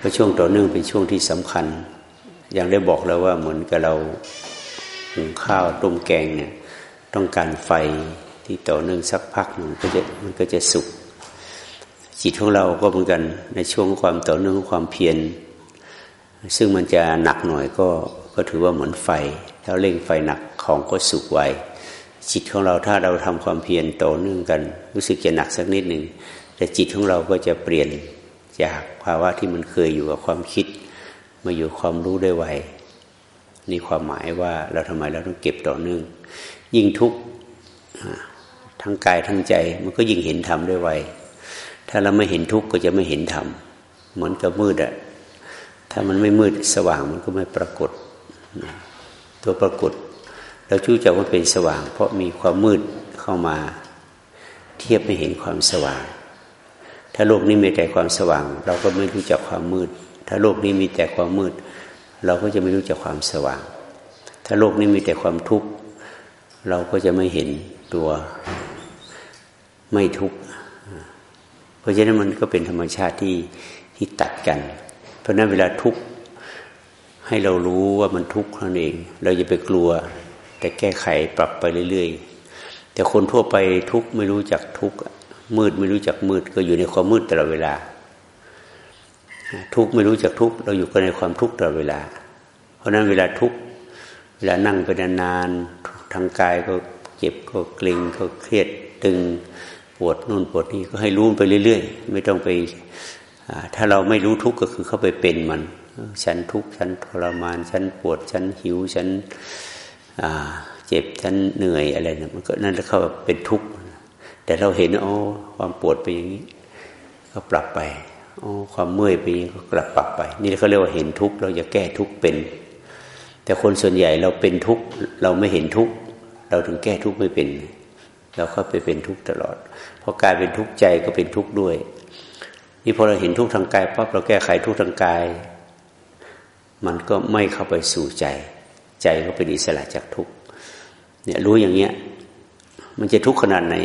เพราะช่วงต่อเนื่องเป็นช่วงที่สำคัญ อย่างได้บอกแล้วว่าเหมือนกับเราหุงข้าวต้มแกงเนี่ยต้องการไฟที่ต่อเนื่องสักพักหนึ่งก็จะมันก็จะสุกจิตของเราก็เหมือนกันในช่วงความต่อเนื่องของความเพียรซึ่งมันจะหนักหน่อยก็ก็ถือว่าเหมือนไฟถ้าเร่งไฟหนักของก็สุกไวจิตของเราถ้าเราทำความเพียรต่อเนื่องกัน รู้สึกจะหนักสักนิดหนึ่งแต่จิตของเราก็จะเปลี่ยน จากภาวะที่มันเคยอยู่กับความคิด มาอยู่ความรู้ได้ไวนี่ความหมายว่าเราทำไมเราต้องเก็บต่อเนื่อง ยิ่งทุกข์ทั้งกายทั้งใจมันก็ยิ่งเห็นธรรมได้ไวถ้าเราไม่เห็นทุกข์ก็จะไม่เห็นธรรมเหมือนกับมืดอะถ้ามันไม่มืดสว่างมันก็ไม่ปรากฏ ตัวปรากฏเราชู้จักว่าเป็นสว่าง เพราะมีความมืดเข้ามา เทียบไม่เห็นความสว่าง ถ้าโลกนี้มีแต่ความสว่าง เราก็ไม่รู้จักความมืด ถ้าโลกนี้มีแต่ความมืด เราก็จะไม่รู้จักความสว่าง ถ้าโลกนี้มีแต่ความทุกข์เราก็จะไม่เห็นตัวไม่ทุกข์เพราะฉะนั้นมันก็เป็นธรรมชาติที่ที่ตัดกัน เพราะนั้นเวลาทุกข์ให้เรารู้ว่ามันทุกข์นั่นเอง เราอย่าไปกลัว แต่แก้ไขปรับไปเรื่อย ๆ แต่คนทั่วไปทุกข์ไม่รู้จักทุกข์ มืดไม่รู้จักมืด ก็อยู่ในความมืดตลอดเวลา ทุกไม่รู้จักทุกเราอยู่กันในความทุกตลอดเวลา เพราะนั้นเวลาทุกเวลานั่งไปนานๆทางกายก็เจ็บก็เกร็งก็เครียดตึงปวดนู่นปวดนี่ก็ให้รู้ไปเรื่อยๆ ไม่ต้องไปถ้าเราไม่รู้ทุกข์ก็คือเข้าไปเป็นมัน ฉันทุกข์ฉันทรมาน ฉันปวด ฉันหิว ฉันเจ็บ ฉันเหนื่อยอะไรนะมันก็นั่นเข้าเป็นทุกข์ แต่เราเห็นอ๋อความปวดไปอย่างนี้ ก็ปรับไปอ๋อความเมื่อยไปอย่างนี้ก็กลับปรับไป นี่เขาเรียกว่าเห็นทุกข์เราจะแก้ทุกข์เป็น แต่คนส่วนใหญ่เราเป็นทุกข์เราไม่เห็นทุกข์เราถึงแก้ทุกข์ไม่เป็น เราเข้าไปเป็นทุกข์ตลอดพอกลายเป็นทุกข์ใจก็เป็นทุกข์ด้วยนี่พอเราเห็นทุกข์ทางกายปั๊บเราแก้ไขทุกข์ทางกาย มันก็ไม่เข้าไปสู่ใจ ใจก็เป็นอิสระจากทุกข์เนี่ยรู้อย่างเงี้ยมันจะทุกข์ขนาดไหน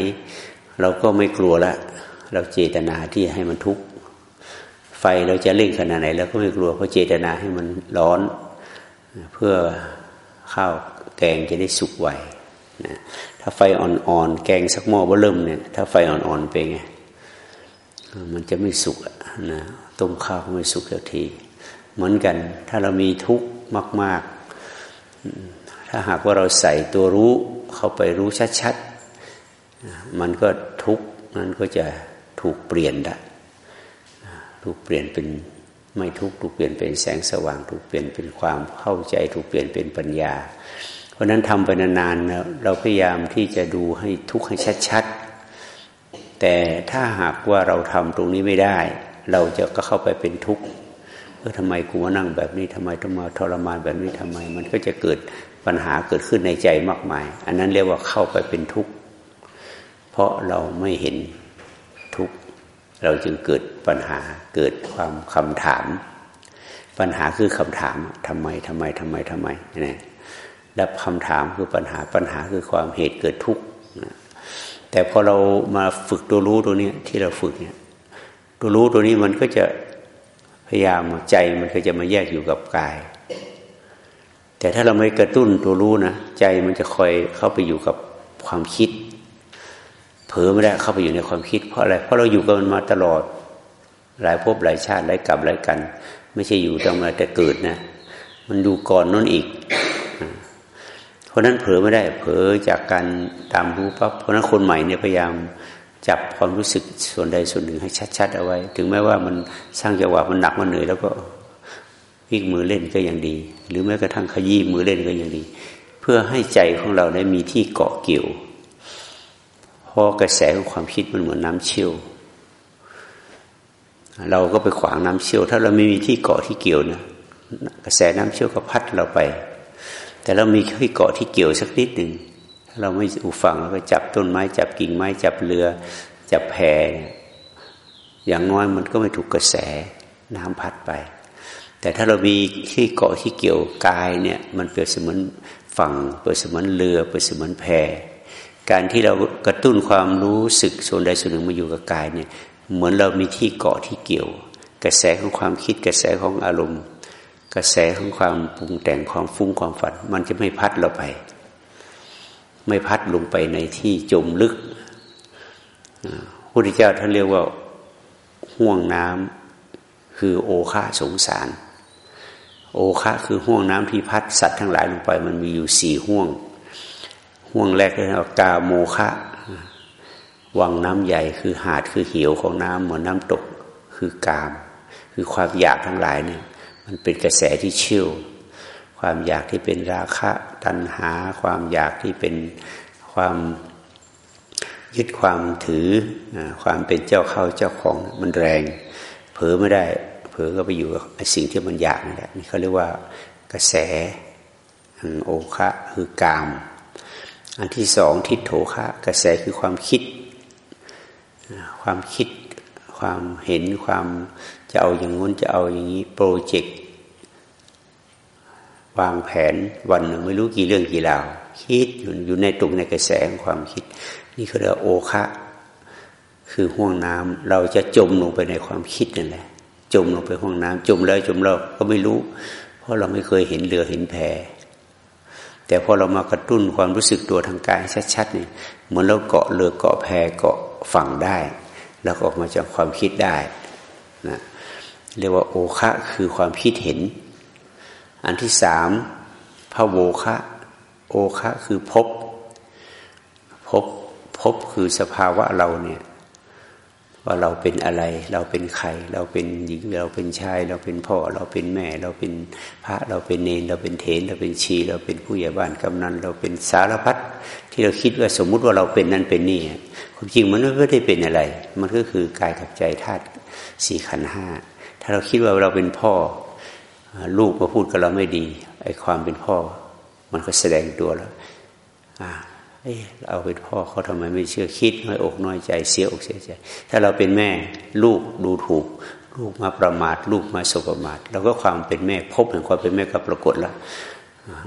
เราก็ไม่กลัวละ เราเจตนาที่ให้มันทุกข์ไฟเราจะเล่งขนาดไหนเราก็ไม่กลัวเพราะเจตนาให้มันร้อน เพื่อข้าวแกงจะได้สุกไวนะถ้าไฟอ่อนๆแกงสักหม้อว่าเริ่มเนี่ย ถ้าไฟอ่อนๆไปไงมันจะไม่สุกนะต้มข้าวก็ไม่สุกสักที เหมือนกัน ถ้าเรามีทุกข์มาก ๆ ถ้าหากว่าเราใส่ตัวรู้เข้าไปรู้ชัดๆ มันก็ทุกข์นั้นก็จะถูกเปลี่ยนได้ถูกเปลี่ยนเป็นไม่ทุกข์ถูกเปลี่ยนเป็นแสงสว่าง ถูกเปลี่ยนเป็นความเข้าใจ ถูกเปลี่ยนเป็นปัญญา เพราะนั้นทำไปนานๆเราพยายามที่จะดูให้ทุกข์ให้ชัดๆ แต่ถ้าหากว่าเราทำตรงนี้ไม่ได้ เราจะก็เข้าไปเป็นทุกข์เออทำไมกูมานั่งแบบนี้ทำไมต้องมาทรมานแบบนี้ทำไม มันก็จะเกิดปัญหาเกิดขึ้นในใจมากมาย อันนั้นเรียกว่าเข้าไปเป็นทุกข์ เพราะเราไม่เห็นทุกข์เราจึงเกิดปัญหาเกิดความคำถาม ปัญหาคือคำถามทำไมทำไมทำไมทำไมนี่และคำถามคือปัญหาปัญหาคือความเหตุเกิดทุกข์แต่พอเรามาฝึกตัวรู้ตัวนี้ที่เราฝึกเนี่ยตัวรู้ตัวนี้มันก็จะพยายามใจมันก็จะมาแยกอยู่กับกาย แต่ถ้าเราไม่กระตุ้นตัวรู้นะใจมันจะคอยเข้าไปอยู่กับความคิด ลอไม่ได้เข้าไปอยู่ในความคิด เพราะอะไรเพราะเราอยู่กับมันมาตลอด หลายภพหลายชาติหลายกับหลายกัน ไม่ใช่อยู่ตั้งมาแต่เกิดนะ มันดูก่อนนั่นอีก เพราะนั้นเผลอไม่ได้ เผลอจากการตามรู้ปั๊บเพราะนั้นคนใหม่เนี่ยพยายามจับความรู้สึกส่วนใดส่วนหนึ่งให้ชัด ๆ เอาไว้ ถึงแม้ว่ามันสร้างจังหวะมันหนักมันเหนื่อยแล้วก็วิ่งมือเล่นก็ยังดี หรือแม้กระทั่งขยี้มือเล่นก็ยังดี เพื่อให้ใจของเราได้มีที่เกาะเกี่ยว ราะกระแสของความคิดมันเหมือนน้าเชี่ยว เราก็ไปขวางน้ำเชี่ยว ถ้าเราไม่มีที่เกาะที่เกี่ยวนะกระแสน้ำเชี่ยวก็พัดเราไป แต่เรามีที่เกาะที่เกี่ยวสักนิดหนึ่งถ้าเราไม่อุฟังเราก็จับต้นไม้ จับกิ่งไม้จับเรือ จับแพอย่างน้อยมันก็ไม่ถูกกระแสน้ำพัดไป แต่ถ้าเรามีที่เกาะที่เกี่ยวกายเนี่ย มันเปรียบเสมือนฝั่งเปรียบเสมือนเรือเปรียบเสมือนแพ การที่เรากระตุ้นความรู้สึกส่วนใดส่วนหนึ่งมาอยู่กับกายเนี่ยเหมือนเรามีที่เกาะที่เกี่ยว กระแสของความคิดกระแสของอารมณ์ กระแสของความปรุงแต่งความฟุ้งความฝัน มันจะไม่พัดเราไป ไม่พัดลงไปในที่จมลึกพระพุทธเจ้าท่านเรียกว่าห่วงน้ำคือโอคะสงสาร โอคะคือห่วงน้ำที่พัดสัตว์ทั้งหลายลงไป มันมีอยู่สี่ห่วง ห่วงแรกเรียกากาโมคะวังน้ำใหญ่คือหาดคือเหวของน้ำเหมือนน้ำตกคือกาม คือความอยากทั้งหลายเนี่ย มันเป็นกระแสที่เชี่ยวความอยากที่เป็นราคะตัณหา ความอยากที่เป็นความยึดความถือความเป็นเจ้าเข้าเจ้าของมันแรง เผลอไม่ได้เผลอก็ไปอยู่กับสิ่งที่มันอยากนั่นแหละนี่เขาเรียกว่ากระแสโอคะคือกาม อันที่สองทิฏโถคะกระแสคือความคิด ความคิด ความเห็นความจะเอาอย่างงู้นจะเอาอย่างนี้โปรเจกต์วางแผนวันหนึ่งไม่รู้กี่เรื่องกี่ราว คิดอยู่อยู่ในตุกในกระแสของความคิด นี่คือเรียกโอคะ คือห่วงน้ำเราจะจมลงไปในความคิดนั่นแหละ จมลงไปห่วงน้ำจมแล้วจมแล้วก็ไม่รู้ เพราะเราไม่เคยเห็นเรือเห็นแพ แต่พอเรามากระตุ้นความรู้สึกตัวทางกายชัดๆเนี่ยเหมือนเราเกาะเรือเกาะแพเกาะฝั่งได้ แล้วก็ออกมาจากความคิดได้นะเรียกว่าโอคะคือความคิดเห็น อันที่สามพระโวคะโอคะคือพบพบพบคือสภาวะเราเนี่ย ว่าเราเป็นอะไร เราเป็นใคร เราเป็นหญิงเราเป็นชาย เราเป็นพ่อ เราเป็นแม่ เราเป็นพระเราเป็นเนรเราเป็นเถรเราเป็นชี เราเป็นผู้ใหญ่บ้านกำนัน เราเป็นสารพัดที่เราคิดว่าสมมุติว่าเราเป็นนั่นเป็นนี่ความจริงมันไม่ได้เป็นอะไร มันก็คือกายกับใจธาตุสี่ขันห้าถ้าเราคิดว่าเราเป็นพ่อ ลูกมาพูดกับเราไม่ดีไอ้ความเป็นพ่อ มันก็แสดงตัวแล้ว เราเป็นพ่อเขาทำไมไม่เชื่อคิดน้อยอกน้อยใจเสียอกเสียใจ ถ้าเราเป็นแม่ลูกดูถูก ลูกมาประมาท ลูกมาสบประมาทเราก็ความเป็นแม่พบแห่งความเป็นแม่ก็ปรากฏแล้ว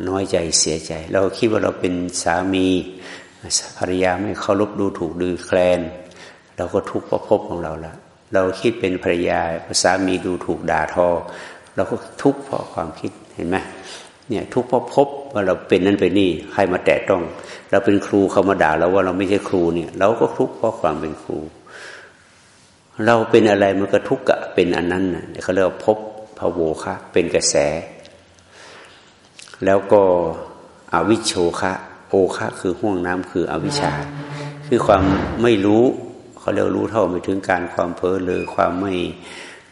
น้อยใจเสียใจ เราคิดว่าเราเป็นสามีภรรยาไม่เคารพดูถูกดูแคลน เราก็ทุกข์เพราะพบของเราล้วเราคิดเป็นภรรยาสามีดูถูกด่าทอ เราก็ทุกข์เพราะความคิดเห็นไหม เนี่ยทุกข์เพราะพบว่าเราเป็นนั่นเป็นนี่ใครมาแตะต้อง เราเป็นครูเขามาด่าเราว่าเราไม่ใช่ครูเนี่ยเราก็ทุกข์เพราะความเป็นครู เราเป็นอะไรมันก็ทุกข์อะเป็นอันนั้นนะเขาเรียกว่าพบพระโวคะเป็นกระแส แล้วก็อวิชโชคะโอคะคือห่วงน้ำคืออวิชชา คือความไม่รู้เขาเรียกรู้เท่าไม่ถึงการความเพ้อเลยความไม่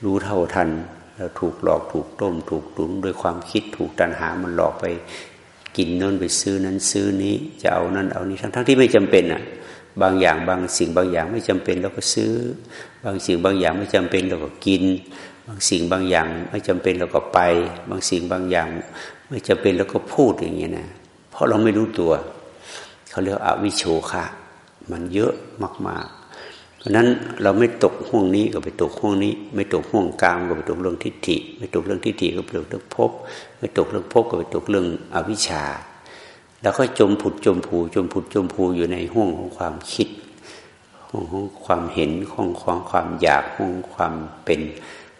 รู้เท่าทัน เราถูกหลอกถูกต้มถูกตุนด้วยความคิดถูกตัณหามันหลอกไปกินนั่นไปซื้อนั้นซื้อนี้จะเอานั่นเอานี้ทั้งทั้งที่ไม่จำเป็นอะ บางอย่างบางสิ่งบางอย่างไม่จำเป็นเราก็ซื้อ บางสิ่งบางอย่างไม่จำเป็นเราก็กิน บางสิ่งบางอย่างไม่จำเป็นเราก็ไป บางสิ่งบางอย่าง ไม่จำเป็นเราก็พูดอย่างเงี้ยนะเพราะเราไม่รู้ตัว เขาเรียกอวิโชคะ มันเยอะมาก พราะนั้นเราไม่ตกห่วงนี้ก็ไปตกห่วงนี้ ไม่ตกห่วงกลางก็ไปตกเรื่องทิฏฐิ ไม่ตกเรื่องทิฏฐิก็ไปตกเรื่องภพไม่ตกเรื่องภพก็ไปตกเรื่องอวิชชา แล้วก็จมผุดจมผูจมผุดจมผูอยู่ในห่วงของความคิดห่วงของความเห็นห่วงของความอยากห่วงความเป็น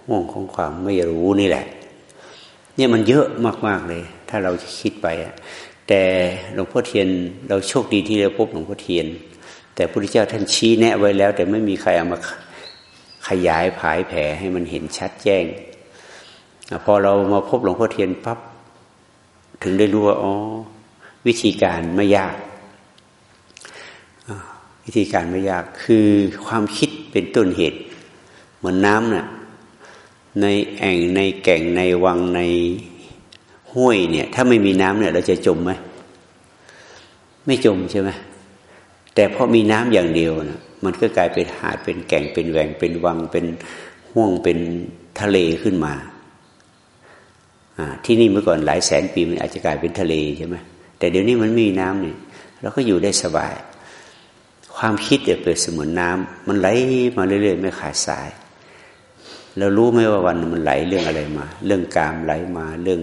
ห่วงของความไม่รู้นี่แหละ เนี่ยมันเยอะมากๆเลย ถ้าเราจะคิดไปแต่หลวงพ่อเทียน เราโชคดีที่เราพบหลวงพ่อเทียน แต่พระพุทธเจ้าท่านชี้แนะไว้แล้ว แต่ไม่มีใครเอามาขยายผายแผ่ให้มันเห็นชัดแจ้ง พอเรามาพบหลวงพ่อเทียนปั๊บถึงได้รู้ว่าอ๋อวิธีการไม่ยาก วิธีการไม่ยากคือความคิดเป็นต้นเหตุ เหมือนน้ำนะ่ะในแอ่งในแก่งในวังในห้วยเนี่ย ถ้าไม่มีน้ำเนี่ย เราจะจมไหมไม่จมใช่ไหม แต่พอมีน้ำอย่างเดียวนะมันก็กลายเป็นหาดเป็นแก่งเป็นแหว่งเป็นวังเป็นห่วงเป็นทะเลขึ้นมาที่นี่เมื่อก่อนหลายแสนปีมันอาจจะกลายเป็นทะเลใช่ไหมแต่เดี๋ยวนี้มันมีน้ำเนี่ยเราก็อยู่ได้สบาย ความคิดเเปิดเสมือนน้ำมันไหลมาเรื่อยๆ ไม่ขาดสายเรารู้ไหมว่าวันมันไหลเรื่องอะไรมา เรื่องกามไหลมาเรื่อง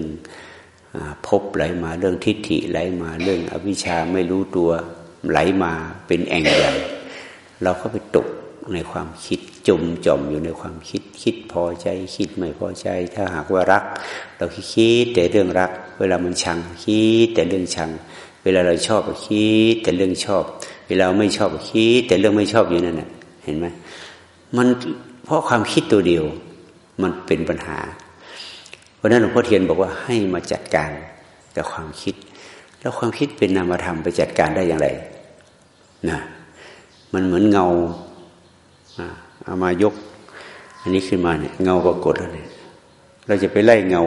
พบไหลมา เรื่องทิฏฐิไหลมา เรื่องอวิชชาไม่รู้ตัว ไหลมาเป็นแอ่งใหญ่เราก็ไปตกในความคิดจมจอมอยู่ในความคิดคิดพอใจ คิดไม่พอใจ ถ้าหากว่ารัก เราคิดแต่เรื่องรัก เวลามันชังคิดแต่เรื่องชัง เวลาเราชอบก็คิดแต่เรื่องชอบ เวลาไม่ชอบก็คิดแต่เรื่องไม่ชอบอยู่นั่นแหะเห็นไหมมันเพราะความคิดตัวเดียวมันเป็นปัญหา เพราะนั้นหลวงพ่อเทียนบอกว่าให้มาจัดการกับความคิด แล้วความคิดเป็นนามธรรมไปจัดการได้อย่างไร นะมันเหมือนเงาเอามายก อันนี้ขึ้นมาเนี่ยเงาปรากฏแล้วเนี่ยเราจะไปไล่เงา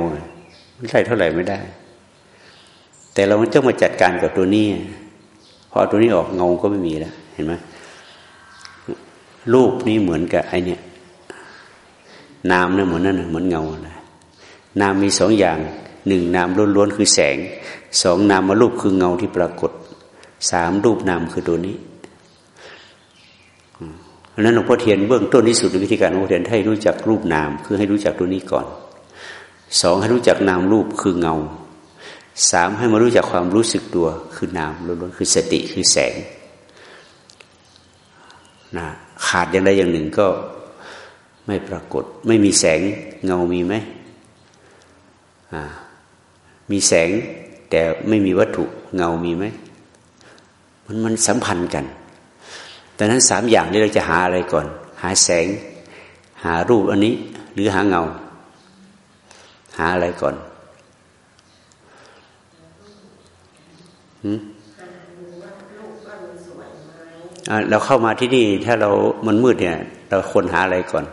มันไล่เท่าไหร่ไม่ได้ แต่เราต้องมาจัดการกับตัวนี้พอตัวนี้ออกเงาก็ไม่มีแล้ว เห็นไหมรูปนี้เหมือนกับไอเนี่ยนามเนี่ยเหมือนนั่นเหมือนเงานะนามมีสองอย่างหนึ่งนามล้วนๆคือแสงสองนามมารูปคือเงาที่ปรากฏ สามรูปนามคือตัวนี้เพราะนั้นหลวงพ่อเทียนเบื้องต้นที่สุดในวิธีการหลวงพ่อเทียนให้รู้จักรูปนามคือให้รู้จักตัวนี้ก่อนสองให้รู้จักนามรูปคือเงาสามให้มารู้จักความรู้สึกตัวคือนามล้วนๆคือสติคือแสงนะขาดอย่างใดอย่างหนึ่งก็ไม่ปรากฏ ไม่มีแสงเงามีไหมมีแสงแต่ไม่มีวัตถุเงามีไหม มันมันสัมพันธ์กันดังนั้นสามอย่างนี้เราจะหาอะไรก่อน หาแสง หารูปอันนี้ หรือหาเงา หาอะไรก่อนเราเข้ามาที่นี่ถ้าเรามันมืดเนี่ย เราควรหาอะไรก่อน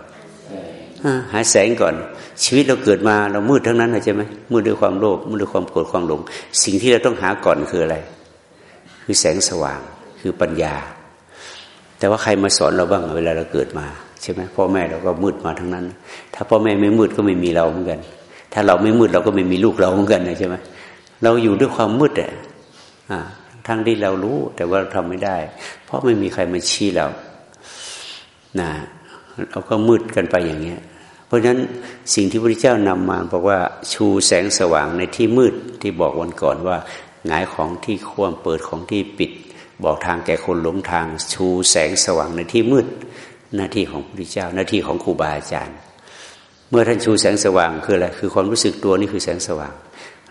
หาแสงก่อน ชีวิตเราเกิดมาเรามืดทั้งนั้นใช่ไหมมืดด้วยความโลภมืดด้วยความโกรธความหลง สิ่งที่เราต้องหาก่อนคืออะไร คือแสงสว่างคือปัญญา แต่ว่าใครมาสอนเราบ้างเวลาเราเกิดมาใช่ไหมพ่อแม่เราก็มืดมาทั้งนั้น ถ้าพ่อแม่ไม่มืดก็ไม่มีเราเหมือนกัน ถ้าเราไม่มืดเราก็ไม่มีลูกเราเหมือนกันใช่ไหมเราอยู่ด้วยความมืดอะทั้งที่เรารู้แต่ว่าเราทำไม่ได้ เพราะไม่มีใครมาชี้เรานะเราก็มืดกันไปอย่างเงี้ย เพราะฉะนั้นสิ่งที่พระพุทธเจ้านำมาบอกว่าชูแสงสว่างในที่มืดที่บอกวันก่อนว่า หงายของที่ควมเปิดของที่ปิด บอกทางแก่คนหลงทางชูแสงสว่างในที่มืด หน้าที่ของพระพุทธเจ้า หน้าที่ของครูบาอาจารย์ เมื่อท่านชูแสงสว่างคืออะไรคือความรู้สึกตัวนี่คือแสงสว่าง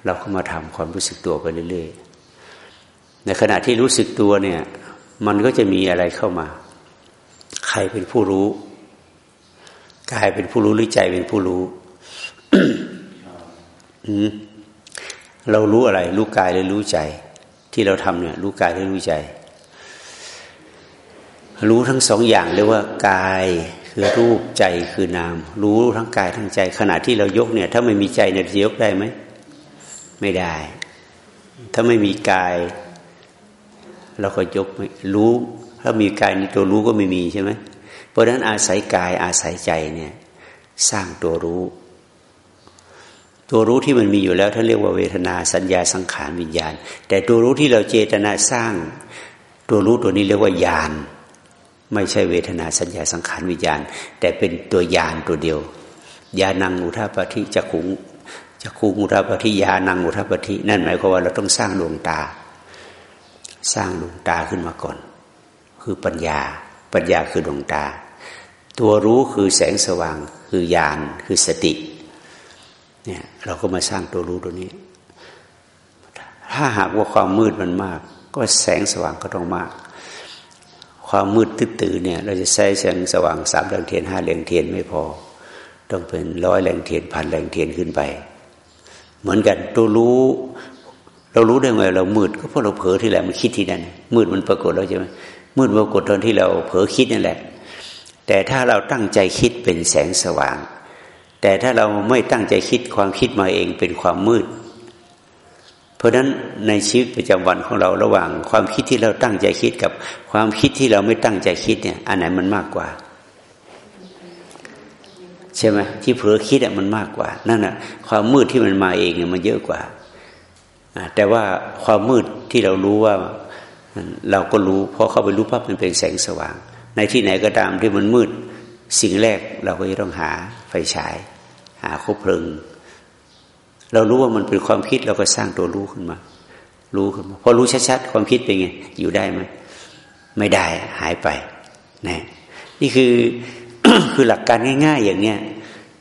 เราก็มาทำความรู้สึกตัวไปเรื่อยๆในขณะที่รู้สึกตัวเนี่ย มันก็จะมีอะไรเข้ามา ใครเป็นผู้รู้กายเป็นผู้รู้หรือใจเป็นผู้รู้ เรารู้อะไร รู้กายหรือรู้ใจ ที่เราทำเนี่ยรู้กายหรือรู้ใจ รู้ทั้งสองอย่างเรียกว่ากายคือรูปใจคือนาม รู้ทั้งกายทั้งใจ ขณะที่เรายกเนี่ย ถ้าไม่มีใจเนี่ยจะยกได้ไหมไม่ได้ ถ้าไม่มีกาย เราก็ยกไม่รู้ ถ้ามีกายในตัวรู้ก็ไม่มีใช่ไหมเพราะฉะนั้นอาศัยกายอาศัยใจเนี่ย สร้างตัวรู้ ตัวรู้ที่มันมีอยู่แล้วท่านเรียกว่าเวทนาสัญญาสังขารวิญญาณ แต่ตัวรู้ที่เราเจตนาสร้าง ตัวรู้ตัวนี้เรียกว่าญาณไม่ใช่เวทนาสัญญาสังขารวิญญาณ แต่เป็นตัวยานตัวเดียวยานังอุทาปฏิจักขุงจักขุงอุทาปฏิยานังอุทาปฏินั่นหมายความว่าเราต้องสร้างดวงตา สร้างดวงตาขึ้นมาก่อน คือปัญญา ปัญญาคือดวงตา ตัวรู้คือแสงสว่าง คือญาณคือสติ เนี่ยเราก็มาสร้างตัวรู้ตัวนี้ ถ้าหากว่าความมืดมันมาก ก็แสงสว่างก็ต้องมาก ความมืดตื้อเนี่ย เราจะใช้แสงสว่างสามแรงเทียนห้าแรงเทียนไม่พอ ต้องเป็นร้อยแรงเทียนพันแรงเทียนขึ้นไป เหมือนกันตัวรู้ เรารู้ได้ไงเรามืดก็เพราะเราเผลอที่แหละมันคิดที่นั่นมืดมันปรากฏแล้วใช่ไหมมืดปรากฏตอนที่เราเผลอคิดนั่นแหละ แต่ถ้าเราตั้งใจคิดเป็นแสงสว่าง แต่ถ้าเราไม่ตั้งใจคิดความคิดมาเองเป็นความมืด เพราะฉะนั้นในชีวิตประจำวันของเราระหว่าง ความคิดที่เราตั้งใจคิดกับความคิดที่เราไม่ตั้งใจคิดเนี่ย อันไหนมันมากกว่า ใช่ไหมที่เผลอคิดอะมันมากกว่า นั่นอะ ความมืดที่มันมาเองเนี่ยมันเยอะกว่าแต่ว่าความมืดที่เรารู้ว่าเราก็รู้พอเข้าไปรู้ปั๊บมันเป็นแสงสว่าง ในที่ไหนก็ตามที่มันมืด สิ่งแรกเราก็จะต้องหาไฟฉาย หาคบเพลิง เรารู้ว่ามันเป็นความคิดเราก็สร้างตัวรู้ขึ้นมา รู้ขึ้นมาพอรู้ชัดๆความคิดเป็นไง อยู่ได้ไหมไม่ได้หายไปนะนี่คือคือหลักการง่าย ๆ อย่างเนี้ย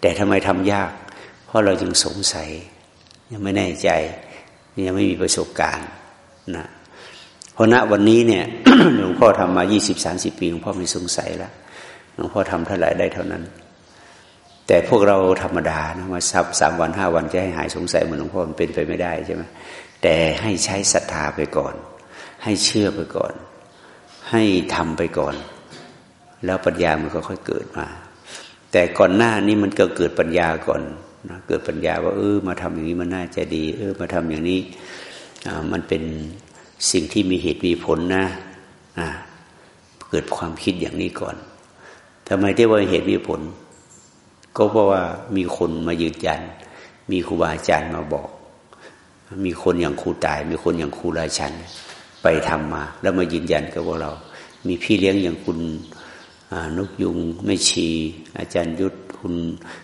แต่ทำไมทำยาก เพราะเราจึงสงสัย ยังไม่แน่ใจ ยังไม่มีประสบการณ์นะเพราะณวันนี้เนี่ยหลวงพ่อทำมายี่สิบสาสิบปีหลวงพ่อไม่สงสัยแล้วหลวงพ่อทำเท่าไหร่ได้เท่านั้น แต่พวกเราธรรมดานะมาสับสามวันห้าวันจะให้หายสงสัยเหมือนหลวงพ่อมันเป็นไปไม่ได้ใช่ไหมแต่ให้ใช้ศรัทธาไปก่อน ให้เชื่อไปก่อน ให้ทำไปก่อน แล้วปัญญามันก็ค่อยเกิดมา แต่ก่อนหน้านี้มันก็เกิดปัญญาก่อนนะเกิดปัญญาว่าเออมาทำอย่างนี้มันน่าจะดี เออมาทำอย่างนี้มันเป็นสิ่งที่มีเหตุมีผลนะะเกิดความคิดอย่างนี้ก่อนทำไมที่ว่าเหตุมีผล ก็เพราะว่ามีคนมายืนยัน มีครูบาอาจารย์มาบอก มีคนอย่างครูตาย มีคนอย่างครูราชัน ไปทำมา แล้วมายืนยันกับว่าเรา มีพี่เลี้ยงอย่างคุณนกยุงไม่ชี อาจารย์ยุทธคุณ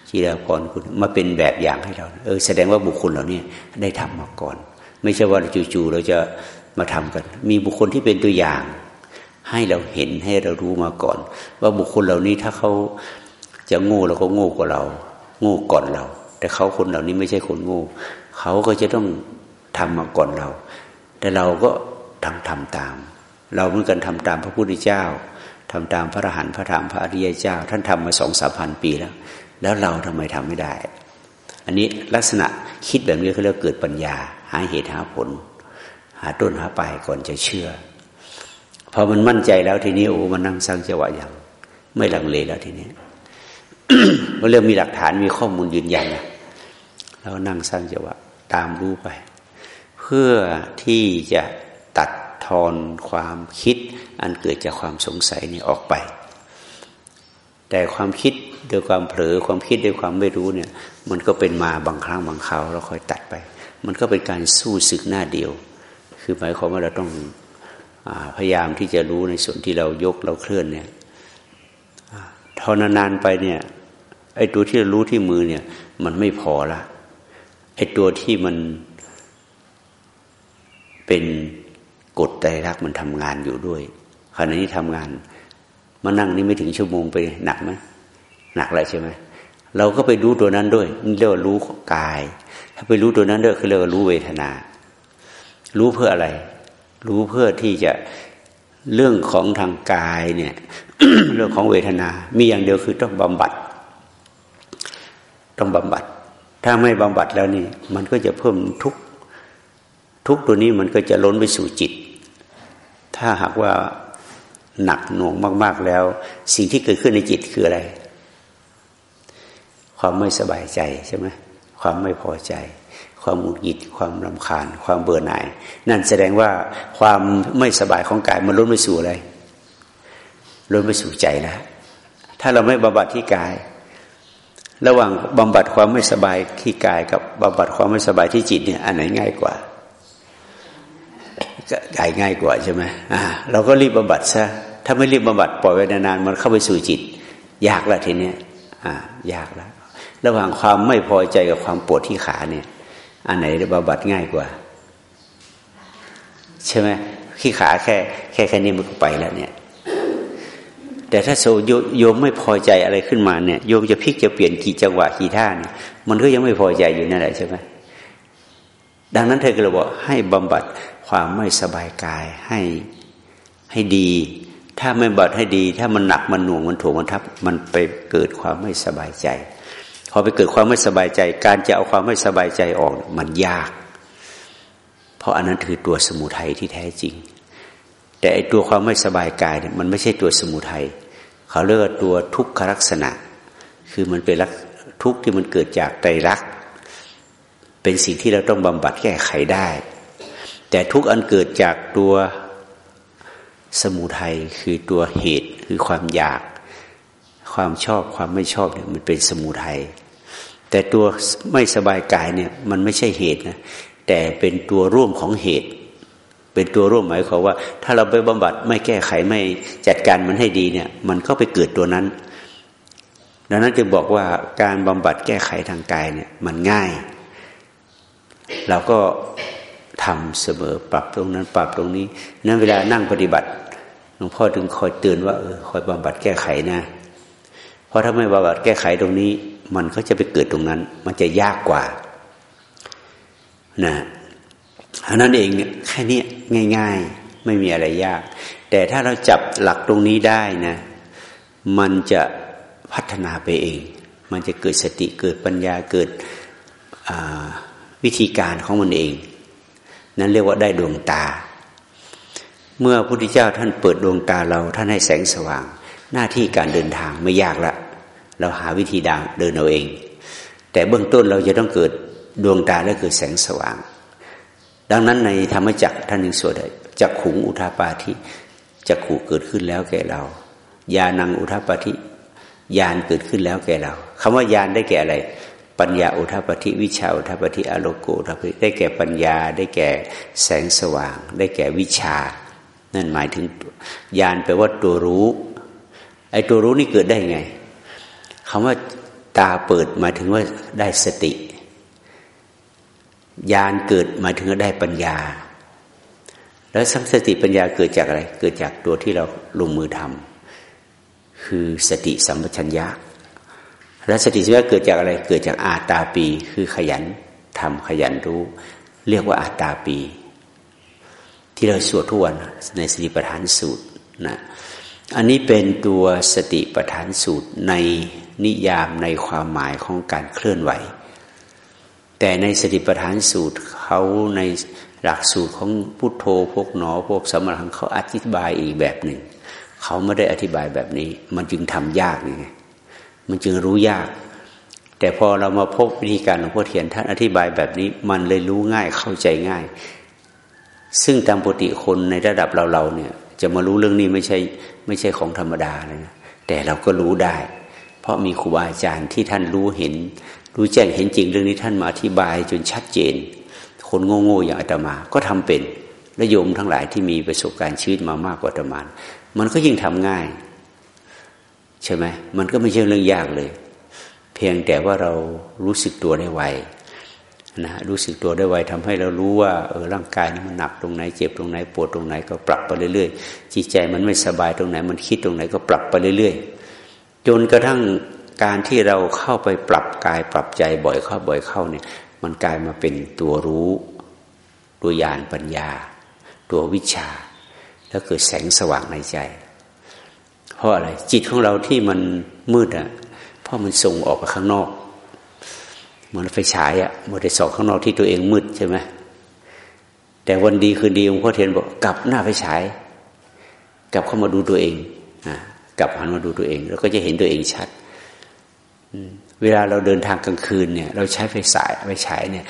จีราพรคุณมาเป็นแบบอย่างให้เรา เออแสดงว่าบุคคลเหล่านี้ได้ทำมาก่อน ไม่ใช่ว่าจู่ๆเราจะมาทำกัน มีบุคคลที่เป็นตัวอย่าง ให้เราเห็นให้เรารู้มาก่อน ว่าบุคคลเหล่านี้ถ้าเขา จะโง่เราก็โง่กว่าเรา โง่ก่อนเรา แต่เขาคนเหล่านี้ไม่ใช่คนโง่เขาก็จะต้องทำมาก่อนเรา แต่เราก็ทำทำตาม เราเหมือนกันทำตามพระพุทธเจ้าทำตามพระอรหันต์พระธรรมพระอริยเจ้า ท่านทำมาสองสามพันปีแล้ว แล้วเราทำไมทำไม่ได้ อันนี้ลักษณะคิดแบบนี้เขาเรียกเกิดปัญญา หาเหตุหาผล หาต้นหาปลายก่อนจะเชื่อพอมันมั่นใจแล้วทีนี้โอ้มันนั่งสร้างจังหวะอย่าง ไม่ลังเลแล้วทีนี้ มื่อเริ่มมีหลักฐานมีข้อมูลยืนยันแล้วแล้วนั่งสร้างจังหวะตามรู้ไป เพื่อที่จะตัดทอนความคิด อันเกิดจากความสงสัยนี่ออกไป แต่ความคิดโดยความเผลอความคิดด้วยความไม่รู้เนี่ย มันก็เป็นมาบางครั้งบางคราวเราค่อยตัดไป มันก็เป็นการสู้ศึกหน้าเดียว คือหมายความว่าเราต้องอพยายามที่จะรู้ในส่วนที่เรายกเราเคลื่อนเนี่ยทอนานๆไปเนี่ย ไอ้ตัวที่รู้ที่มือเนี่ย มันไม่พอละไอ้ตัวที่มันเป็นกฎใจรักมันทำงานอยู่ด้วยขณะนี้ทำงานมานั่งนี่ไม่ถึงชั่วโมงไปหนักไหมหนักแล้วใช่ไหมเราก็ไปรู้ตัวนั้นด้วยเรียกว่ารู้กาย ถ้าไปรู้ตัวนั้นด้วยคือเรียกว่ารู้เวทนา รู้เพื่ออะไร รู้เพื่อที่จะเรื่องของทางกายเนี่ย เรื่องของเวทนา มีอย่างเดียวคือต้องบำบัด ต้องบำบัด ถ้าไม่บำบัดแล้วนี่ มันก็จะเพิ่มทุกทุกตัวนี้มันก็จะล้นไปสู่จิต ถ้าหากว่าหนักหน่วงมาก ๆแล้ว สิ่งที่เกิดขึ้นในจิตคืออะไร ความไม่สบายใจใช่ไหมความไม่พอใจ ความหงุดหงิด ความรำคาญ ความเบื่อหน่าย นั่นแสดงว่าความไม่สบายของกายมันล้นไปสู่อะไรล้นไปสู่ใจแล้วถ้าเราไม่บำบัดที่กาย ระหว่างบำบัดความไม่สบายที่กายกับบำบัดความไม่สบายที่จิตเนี่ยอันไหนง่ายกว่า กายง่ายกว่าใช่ไหมอ่าเราก็รีบบำบัดซะถ้าไม่รีบบำบัดปล่อยไว้นานๆมันเข้าไปสู่จิต ยากละทีเนี้ยอ่ายากแล้วระหว่างความไม่พอใจกับความปวดที่ขาเนี่ย อันไหนบำบัดง่ายกว่า ใช่ไหมขี้ขาแค่ แค่แค่นี้มันก็ไปแล้วเนี่ย แต่ถ้าโซโยมไม่พอใจอะไรขึ้นมาเนี่ยโยมจะพลิกจะเปลี่ยนกี่จังหวะกี่ท่าเนี่ยมันก็ยังไม่พอใจอยู่นั่นแหละใช่ไหมดังนั้นเธอก็เลยบอกให้บำบัดความไม่สบายกายให้ให้ดี ถ้าไม่บำบัดให้ดี ถ้ามันหนักมันหน่วงมันถ่วงมันทับ มันไปเกิดความไม่สบายใจ พอไปเกิดความไม่สบายใจ การจะเอาความไม่สบายใจออกมันยาก เพราะอันนั้นคือตัวสมุทัยที่แท้จริง แต่ไอตัวความไม่สบายกายเนี่ยมันไม่ใช่ตัวสมุทัยเขาเรียกว่าตัวทุกขลักษณะ คือมันเป็นรักทุกข์ที่มันเกิดจากใจรักเป็นสิ่งที่เราต้องบำบัดแก้ไขได้ แต่ทุกอันเกิดจากตัวสมุทัยคือตัวเหตุคือความอยาก ความชอบความไม่ชอบเนี่ยมันเป็นสมุทัยแต่ตัวไม่สบายกายเนี่ยมันไม่ใช่เหตุนะแต่เป็นตัวร่วมของเหตุ เป็นตัวร่วมหมายความว่า ถ้าเราไปบำบัดไม่แก้ไขไม่จัดการมันให้ดีเนี่ย มันก็ไปเกิดตัวนั้น ดังนั้นจึงบอกว่าการบำบัดแก้ไขทางกายเนี่ยมันง่าย เราก็ทำเสมอปรับตรงนั้น ปรับตรงนี้นั้นเวลานั่งปฏิบัติหลวงพ่อถึงคอยเตือนว่าเออคอยบำบัดแก้ไขนะ เพราะถ้าไม่บำบัดแก้ไขตรงนี้ มันก็จะไปเกิดตรงนั้น มันจะยากกว่านะ อันนั้นเองแค่นี้ง่าย ๆ ไม่มีอะไรยาก แต่ถ้าเราจับหลักตรงนี้ได้นะ มันจะพัฒนาไปเอง มันจะเกิดสติเกิดปัญญาเกิดวิธีการของมันเอง นั้นเรียกว่าได้ดวงตา เมื่อพระพุทธเจ้าท่านเปิดดวงตาเราท่านให้แสงสว่าง หน้าที่การเดินทางไม่ยากละเราหาวิธีดางเดินเอาเอง แต่เบื้องต้นเราจะต้องเกิดดวงตาและเกิดแสงสว่าง ดังนั้นในธรรมจักรท่านหนึ่งสวดจักขุงอุทาปาธิจักขู่เกิดขึ้นแล้วแก่เราญาณังอุทาปาธิญาณเกิดขึ้นแล้วแก่เราคำว่าญาณได้แก่อะไร ปัญญาอุทาปฏิวิชาอุทาปฏิอโลโกอุทาปฏิได้แก่ปัญญาได้แก่แสงสว่าง ได้แก่วิชา นั่นหมายถึงญาณแปลว่าตัวรู้ ไอ้ตัวรู้นี่เกิดได้ไงคำว่าตาเปิดหมายถึงว่าได้สติ ญาณเกิดหมายถึงได้ปัญญา แล้วสังสติปัญญาเกิดจากอะไร เกิดจากตัวที่เราลงมือทำคือสติสัมปชัญญะ และสติสัมปชัญญะเกิดจากอะไร เกิดจากอาตาปี คือขยันทำขยันรู้ เรียกว่าอาตาปี ที่เราสวดทุกวันในสติปัฏฐานสูตรนะอันนี้เป็นตัวสติปัฏฐานสูตรในนิยามในความหมายของการเคลื่อนไหว แต่ในสติปัฏฐานสูตรเขาในหลักสูตรของพุทโธพวกหนอพวกสมรังเขาอธิบายอีกแบบหนึ่ง เขาไม่ได้อธิบายแบบนี้ มันจึงทำยากไงมันจึงรู้ยาก แต่พอเรามาพบวิธีการของพ่อเทียนท่านอธิบายแบบนี้ มันเลยรู้ง่ายเข้าใจง่าย ซึ่งตามปกติคนในระดับเราเราเนี่ย จะมารู้เรื่องนี้ไม่ใช่ไม่ใช่ของธรรมดาเลยนะแต่เราก็รู้ได้ เพราะมีครูบาอาจารย์ที่ท่านรู้เห็น รู้แจ้งเห็นจริงเรื่องนี้ท่านมาอธิบายจนชัดเจน คนโง่ๆอย่างอาตมาก็ทำเป็นและโยมทั้งหลายที่มีประสบการณ์ชีวิตมามากกว่าอาตมามันก็ยิ่งทำง่าย ใช่ไหมมันก็ไม่ใช่เรื่องยากเลย เพียงแต่ว่าเรารู้สึกตัวได้ไวนะรู้สึกตัวได้ไวทำให้เรารู้ว่าเออร่างกายนี้มันหนักตรงไหนเจ็บตรงไหนปวดตรงไหนก็ปรับไปเรื่อยๆจิตใจมันไม่สบายตรงไหน มันคิดตรงไหนก็ปรับไปเรื่อยๆจนกระทั่ง การที่เราเข้าไปปรับกายปรับใจบ่อยเข้าบ่อยเข้าเนี่ย มันกลายมาเป็นตัวรู้ตัวญาณปัญญา ตัววิชา แล้วเกิดแสงสว่างในใจ เพราะอะไรจิตของเราที่มันมืดอะเพราะมันส่งออกไปข้างนอก เหมือนไฟฉายอะมันได้ส่องข้างนอกที่ตัวเองมืดใช่ไหมแต่วันดีคืนดีหลวงพ่อเทียนบอกกลับหน้าไฟฉาย กลับเข้ามาดูตัวเองอ่ากลับหันมาดูตัวเอง แล้วก็จะเห็นตัวเองชัด เวลาเราเดินทางกลางคืนเนี่ย เราใช้ไฟฉายไฟฉายเนี่ย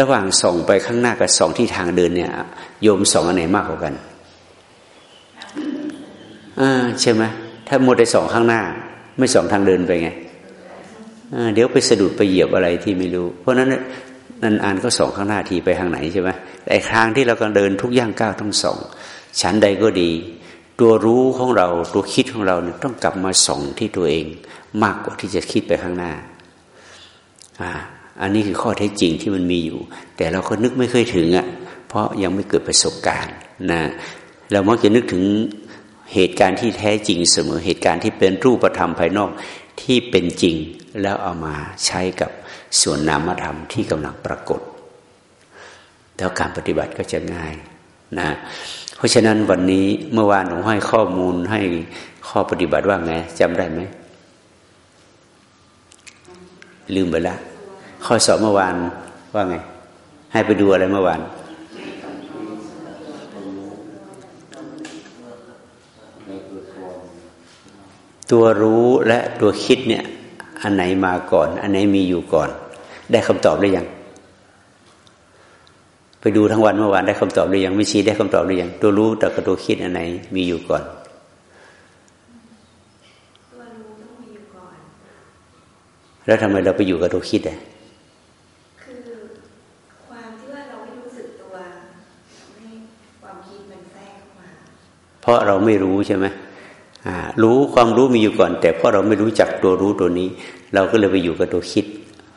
ระหว่างส่องไปข้างหน้ากับส่องที่ทางเดินเนี่ยโยมส่องอันไหนมากกว่ากันอ่าใช่ไหมถ้ามัวแต่สองข้างหน้า ไม่สองทางเดินไปไงเดี๋ยวไปสะดุดไปเหยียบอะไรที่ไม่รู้ เพราะนั้นนันอ่านก็สองข้างหน้าทีไปทางไหนใช่ไหมแต่ทางที่เรากำลังเดินทุกย่างก้าวต้องสองชั้นใดก็ดี ตัวรู้ของเราตัวคิดของเราเนี่ยต้องกลับมาส่องที่ตัวเอง มากกว่าที่จะคิดไปข้างหน้าอ่าอันนี้คือข้อเท็จจริงที่มันมีอยู่ แต่เราก็นึกไม่เคยถึงอะ่ะ เพราะยังไม่เกิดประสบการณ์นะเรามักจะนึกถึงเหตุการณ์ที่แท้จริงเสมอเหตุการณ์ที่เป็นรูปธรรมภายนอกที่เป็นจริงแล้วเอามาใช้กับส่วนนามธรรมที่กำลังปรากฏ แล้วการปฏิบัติก็จะง่าย นะเพราะฉะนั้นวันนี้เมื่อวานหนูให้ข้อมูลให้ข้อปฏิบัติว่าไงจำได้ไหม ลืมไปละ ข้อสอบเมื่อวานว่าไง ให้ไปดูอะไรเมื่อวานตัวรู้และตัวคิดเนี่ย อันไหนมาก่อน อันไหนมีอยู่ก่อน ได้คำตอบหรือยัง ไปดูทั้งวันเมื่อวานได้คำตอบหรือยังไม่ชี้ได้คำตอบหรือยังตัวรู้แต่กับตัวคิดอันไหน มีอยู่ก่อนตัวรู้ต้องมีอยู่ก่อน แล้วทำไมเราไปอยู่กับตัวคิดอะคือความที่ว่าเราไม่รู้สึกตัวความคิดมันแทรกเข้ามา เพราะเราไม่รู้ใช่ไหมรู้ความรู้มีอยู่ก่อน แต่เพราะเราไม่รู้จักตัวรู้ตัวนี้ เราก็เลยไปอยู่กับตัวคิด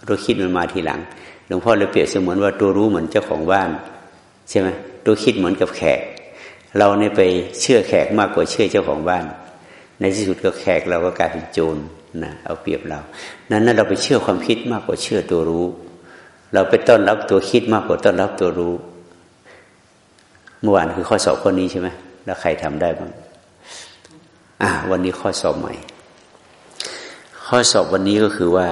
ตัวคิดมันมาทีหลัง หลวงพ่อเลยเปรียบเสมือนว่าตัวรู้เหมือนเจ้าของบ้าน ใช่ไหมตัวคิดเหมือนกับแขก เราเนี่ยไปเชื่อแขกมากกว่าเชื่อเจ้าของบ้าน ในที่สุดก็แขกเราก็กลายเป็นโจรนะเอาเปรียบเรา นั้นนั้นเราไปเชื่อความคิดมากกว่าเชื่อตัวรู้ เราไปต้อนรับตัวคิดมากกว่าต้อนรับตัวรู้ เมื่อวานคือข้อสอบข้อนี้ใช่ไหมแล้วใครทำได้บ้างอ่าวันนี้ข้อสอบใหม่ ข้อสอบวันนี้ก็คือว่า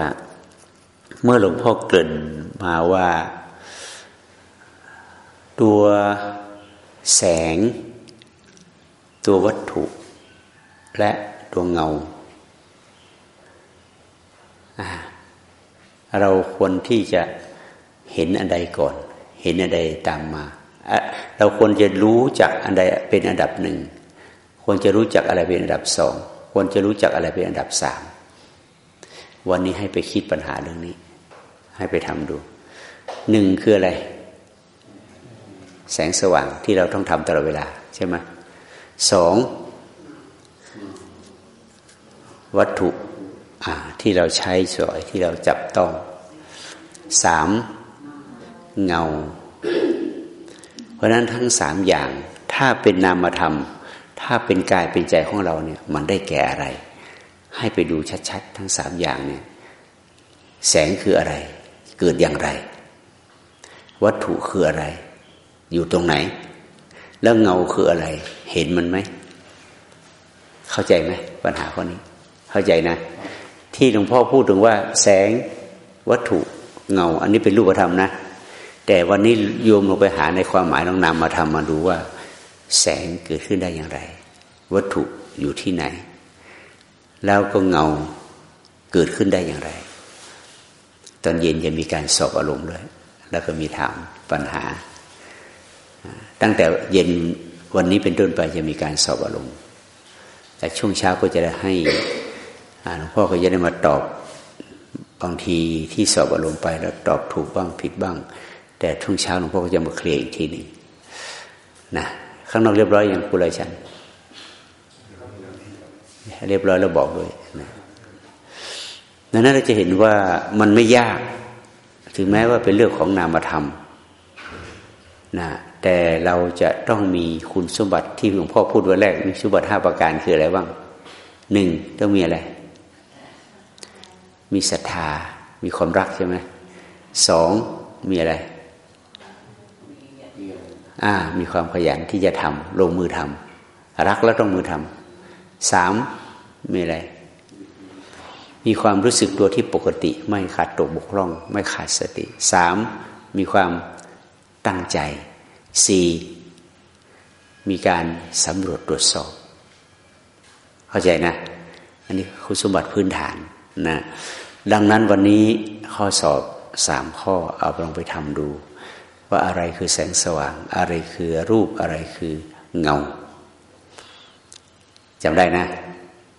เมื่อหลวงพ่อเกินมาว่า ตัวแสง ตัววัตถุ และตัวเงา เราควรที่จะเห็นอันใดก่อน เห็นอันใดตามมา เราควรจะรู้จักอันใดเป็นอันดับหนึ่ง ควรจะรู้จักอะไรเป็นอันดับสอง ควรจะรู้จักอะไรเป็นอันดับสาม วันนี้ให้ไปคิดปัญหาเรื่องนี้ ให้ไปทำดูหนึ่งคืออะไร แสงสว่างที่เราต้องทำตลอดเวลา ใช่ไหมสอง วัตถุที่เราใช้สวยที่เราจับต้องสามเงา เพราะนั้นทั้งสามอย่าง ถ้าเป็นนามธรรม ถ้าเป็นกายเป็นใจของเราเนี่ย มันได้แก่อะไร ให้ไปดูชัดๆ ทั้งสามอย่างเนี่ย แสงคืออะไร เกิดอย่างไร วัตถุคืออะไร อยู่ตรงไหน แล้วเงาคืออะไร เห็นมันไหม เข้าใจไหมปัญหาข้อนี้ เข้าใจนะ ที่หลวงพ่อพูดถึงว่า แสงวัตถุเงา อันนี้เป็นรูปธรรมนะ แต่วันนี้โยมลงไปหาในความหมายลองนำมาทำมาดูว่า แสงเกิดขึ้นได้อย่างไร วัตถุอยู่ที่ไหน แล้วก็เงาเกิดขึ้นได้อย่างไร ตอนเย็นจะมีการสอบอารมณ์ด้วย แล้วก็มีถามปัญหา ตั้งแต่เย็นวันนี้เป็นต้นไปจะมีการสอบอารมณ์แต่ช่วงเช้าก็จะได้ให้หลวงพ่อก็จะได้มาตอบบางทีที่สอบอารมณ์ไปแล้วตอบถูกบ้างผิดบ้าง แต่ทุ่งเช้าหลวงพ่อก็จะมาเคลียร์อีกทีหนึ่งนะข้างนอกเรียบร้อยอย่างกุลชันเรียบร้อยแล้วบอกด้วยนะ ดังนั้นเราจะเห็นว่ามันไม่ยาก ถึงแม้ว่าเป็นเรื่องของนามธรรมนะแต่เราจะต้องมีคุณสมบัติที่หลวงพ่อพูดวันแรกมีสมบัติห้าประการคืออะไรบ้างหนึ่งต้องมีอะไร มีศรัทธา มีความรักใช่ไหมสองมีอะไร อ่า มีความขยันที่จะทำลงมือทำรักแล้วต้องมือทำสามมีอะไร มีความรู้สึกตัวที่ปกติ ไม่ขาดตกบกพร่อง ไม่ขาดสติสามมีความตั้งใจสี่มีการสำรวจตรวจสอบ เข้าใจนะ อันนี้คุณสมบัติพื้นฐานนะดังนั้นวันนี้ข้อสอบสามข้อเอาลองไปทำดู ว่าอะไรคือแสงสว่าง อะไรคือรูปอะไรคือเงาจำได้นะ